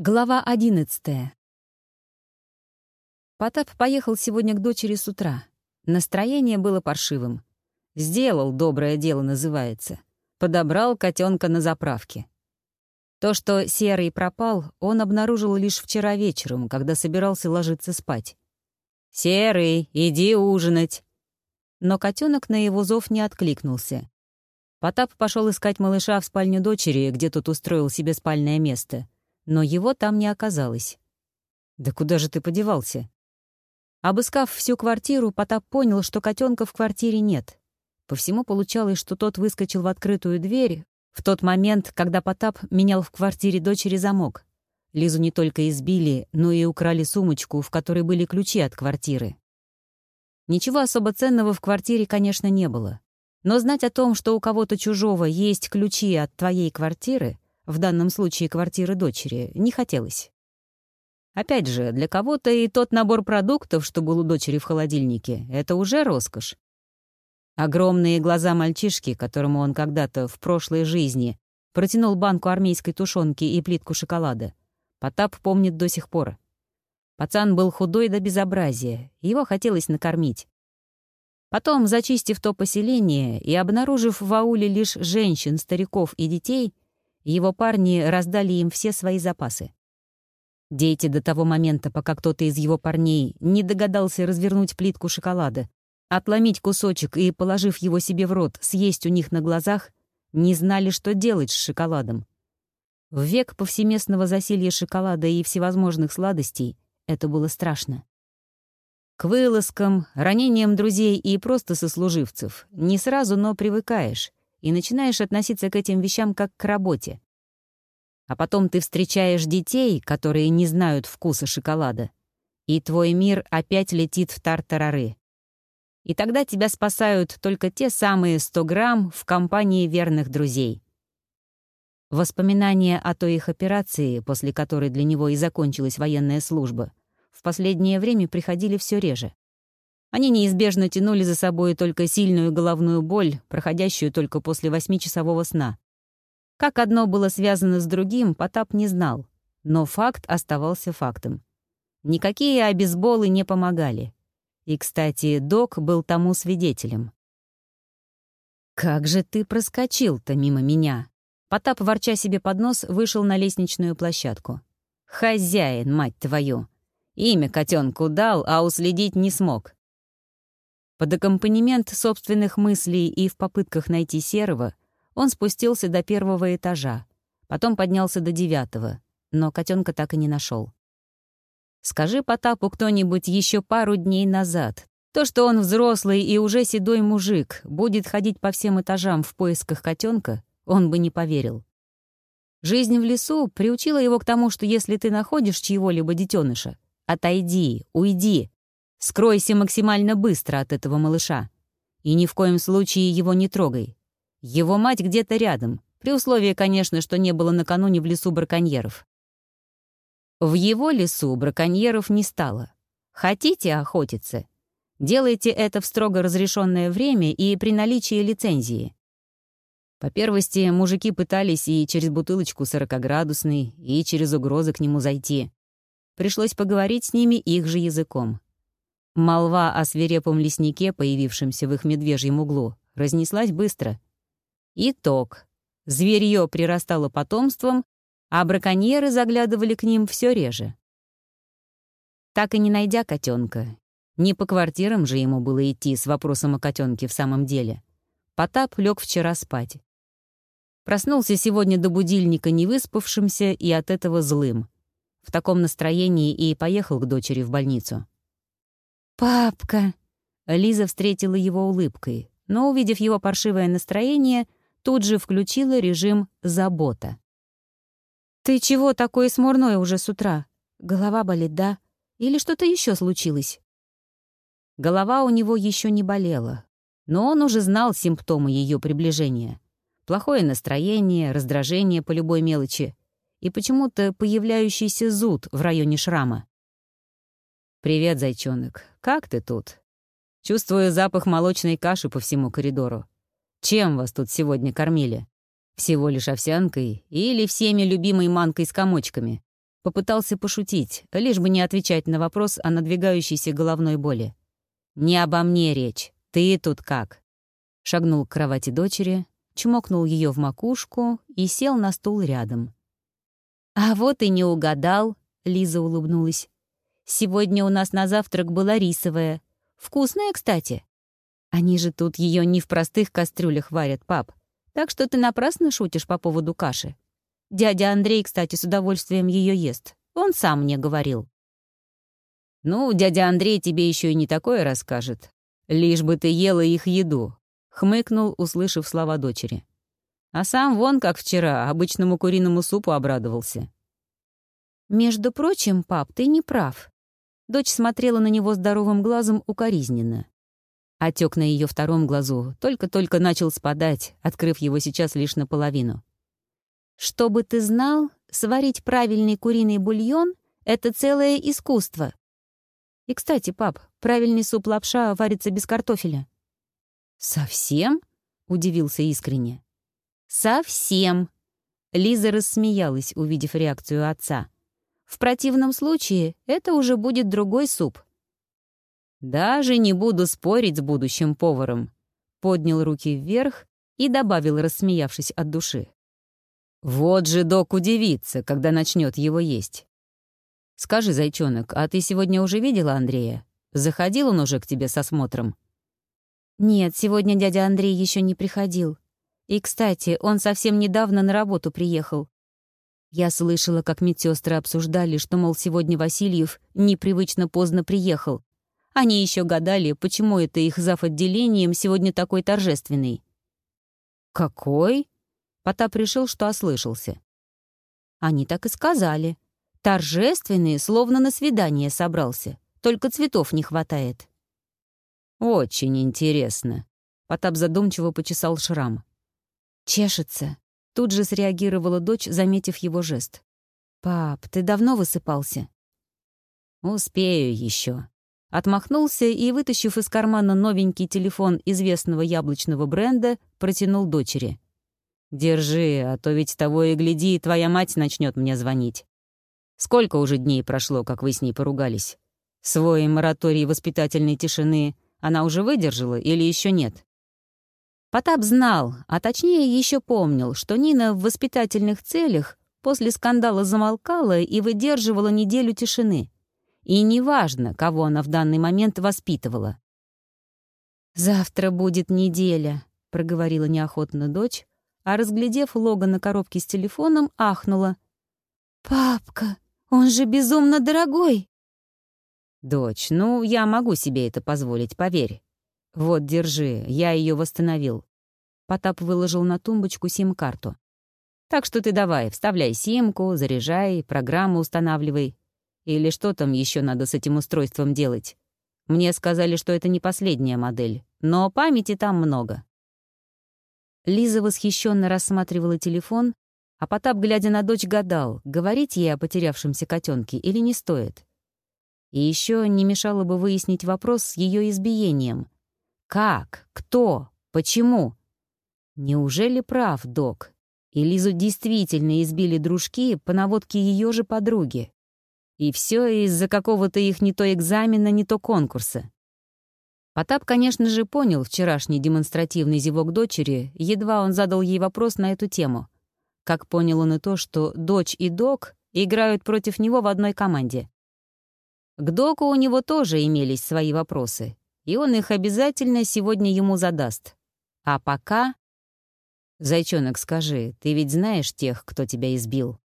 Глава одиннадцатая. Потап поехал сегодня к дочери с утра. Настроение было паршивым. «Сделал доброе дело» называется. Подобрал котенка на заправке. То, что Серый пропал, он обнаружил лишь вчера вечером, когда собирался ложиться спать. «Серый, иди ужинать!» Но котенок на его зов не откликнулся. Потап пошел искать малыша в спальню дочери, где тот устроил себе спальное место — но его там не оказалось. «Да куда же ты подевался?» Обыскав всю квартиру, Потап понял, что котенка в квартире нет. По всему получалось, что тот выскочил в открытую дверь в тот момент, когда Потап менял в квартире дочери замок. Лизу не только избили, но и украли сумочку, в которой были ключи от квартиры. Ничего особо ценного в квартире, конечно, не было. Но знать о том, что у кого-то чужого есть ключи от твоей квартиры, в данном случае квартиры дочери, не хотелось. Опять же, для кого-то и тот набор продуктов, что был у дочери в холодильнике, это уже роскошь. Огромные глаза мальчишки, которому он когда-то в прошлой жизни протянул банку армейской тушенки и плитку шоколада, Потап помнит до сих пор. Пацан был худой до безобразия, его хотелось накормить. Потом, зачистив то поселение и обнаружив в ауле лишь женщин, стариков и детей, его парни раздали им все свои запасы. Дети до того момента, пока кто-то из его парней не догадался развернуть плитку шоколада, отломить кусочек и, положив его себе в рот, съесть у них на глазах, не знали, что делать с шоколадом. В век повсеместного засилья шоколада и всевозможных сладостей это было страшно. К вылазкам, ранениям друзей и просто сослуживцев не сразу, но привыкаешь, и начинаешь относиться к этим вещам как к работе. А потом ты встречаешь детей, которые не знают вкуса шоколада, и твой мир опять летит в тартарары. И тогда тебя спасают только те самые 100 грамм в компании верных друзей. Воспоминания о той их операции, после которой для него и закончилась военная служба, в последнее время приходили все реже. Они неизбежно тянули за собой только сильную головную боль, проходящую только после восьмичасового сна. Как одно было связано с другим, Потап не знал, но факт оставался фактом. Никакие обезболы не помогали. И, кстати, док был тому свидетелем. «Как же ты проскочил-то мимо меня?» Потап, ворча себе под нос, вышел на лестничную площадку. «Хозяин, мать твою! Имя котенку дал, а уследить не смог. Под аккомпанемент собственных мыслей и в попытках найти Серого он спустился до первого этажа, потом поднялся до девятого, но котенка так и не нашел. Скажи Потапу кто-нибудь еще пару дней назад, то, что он взрослый и уже седой мужик, будет ходить по всем этажам в поисках котенка, он бы не поверил. Жизнь в лесу приучила его к тому, что если ты находишь чьего-либо детеныша, отойди, уйди, Скройся максимально быстро от этого малыша. И ни в коем случае его не трогай. Его мать где-то рядом, при условии, конечно, что не было накануне в лесу браконьеров. В его лесу браконьеров не стало. Хотите охотиться? Делайте это в строго разрешенное время и при наличии лицензии. По первости, мужики пытались и через бутылочку сорокоградусной, и через угрозы к нему зайти. Пришлось поговорить с ними их же языком. Молва о свирепом леснике, появившемся в их медвежьем углу, разнеслась быстро. Итог. Зверье прирастало потомством, а браконьеры заглядывали к ним все реже. Так и не найдя котенка, не по квартирам же ему было идти с вопросом о котенке в самом деле. Потап лег вчера спать. Проснулся сегодня до будильника невыспавшимся и от этого злым. В таком настроении и поехал к дочери в больницу. «Папка!» Лиза встретила его улыбкой, но, увидев его паршивое настроение, тут же включила режим «забота». «Ты чего такой смурной уже с утра? Голова болит, да? Или что-то еще случилось?» Голова у него еще не болела, но он уже знал симптомы ее приближения. Плохое настроение, раздражение по любой мелочи и почему-то появляющийся зуд в районе шрама. «Привет, зайчонок. Как ты тут?» Чувствую запах молочной каши по всему коридору. Чем вас тут сегодня кормили? Всего лишь овсянкой или всеми любимой манкой с комочками? Попытался пошутить, лишь бы не отвечать на вопрос о надвигающейся головной боли. «Не обо мне речь. Ты тут как?» Шагнул к кровати дочери, чмокнул ее в макушку и сел на стул рядом. «А вот и не угадал», — Лиза улыбнулась. «Сегодня у нас на завтрак была рисовая. Вкусная, кстати. Они же тут ее не в простых кастрюлях варят, пап. Так что ты напрасно шутишь по поводу каши. Дядя Андрей, кстати, с удовольствием ее ест. Он сам мне говорил. «Ну, дядя Андрей тебе еще и не такое расскажет. Лишь бы ты ела их еду», — хмыкнул, услышав слова дочери. А сам вон, как вчера, обычному куриному супу обрадовался. «Между прочим, пап, ты не прав». Дочь смотрела на него здоровым глазом укоризненно. Отек на ее втором глазу только-только начал спадать, открыв его сейчас лишь наполовину. Чтобы ты знал, сварить правильный куриный бульон — это целое искусство. И, кстати, пап, правильный суп-лапша варится без картофеля. «Совсем?» — удивился искренне. «Совсем!» Лиза рассмеялась, увидев реакцию отца. «В противном случае это уже будет другой суп». «Даже не буду спорить с будущим поваром», — поднял руки вверх и добавил, рассмеявшись от души. Вот же док удивится, когда начнет его есть. Скажи, зайчонок, а ты сегодня уже видела Андрея? Заходил он уже к тебе со смотром? Нет, сегодня дядя Андрей еще не приходил. И, кстати, он совсем недавно на работу приехал. Я слышала, как медсестры обсуждали, что, мол, сегодня Васильев непривычно поздно приехал. Они еще гадали, почему это их зав. отделением сегодня такой торжественный. «Какой?» Потап решил, что ослышался. Они так и сказали. Торжественный, словно на свидание собрался. Только цветов не хватает. «Очень интересно». Потап задумчиво почесал шрам. «Чешется». Тут же среагировала дочь, заметив его жест. «Пап, ты давно высыпался?» «Успею еще. Отмахнулся и, вытащив из кармана новенький телефон известного яблочного бренда, протянул дочери. Держи, а то ведь того и гляди, твоя мать начнет мне звонить. Сколько уже дней прошло, как вы с ней поругались? Свой мораторий воспитательной тишины она уже выдержала или еще нет? Потап знал, а точнее еще помнил, что Нина в воспитательных целях после скандала замолкала и выдерживала неделю тишины. И неважно, кого она в данный момент воспитывала. «Завтра будет неделя», — проговорила неохотно дочь, а, разглядев лого на коробке с телефоном, ахнула. «Папка, он же безумно дорогой!» «Дочь, ну, я могу себе это позволить, поверь. Вот, держи, я ее восстановил». Потап выложил на тумбочку сим-карту. «Так что ты давай, вставляй симку, заряжай, программу устанавливай. Или что там еще надо с этим устройством делать? Мне сказали, что это не последняя модель, но памяти там много. Лиза восхищенно рассматривала телефон, а Потап, глядя на дочь, гадал, говорить ей о потерявшемся котенке или не стоит. И еще не мешало бы выяснить вопрос с ее избиением. Как? Кто? Почему? Неужели прав док? И действительно избили дружки по наводке ее же подруги. И все из-за какого-то их не то экзамена, не то конкурса. Потап, конечно же, понял вчерашний демонстративный зевок дочери, едва он задал ей вопрос на эту тему. Как понял он и то, что дочь и док играют против него в одной команде. К доку у него тоже имелись свои вопросы, и он их обязательно сегодня ему задаст. А пока... «Зайчонок, скажи, ты ведь знаешь тех, кто тебя избил?»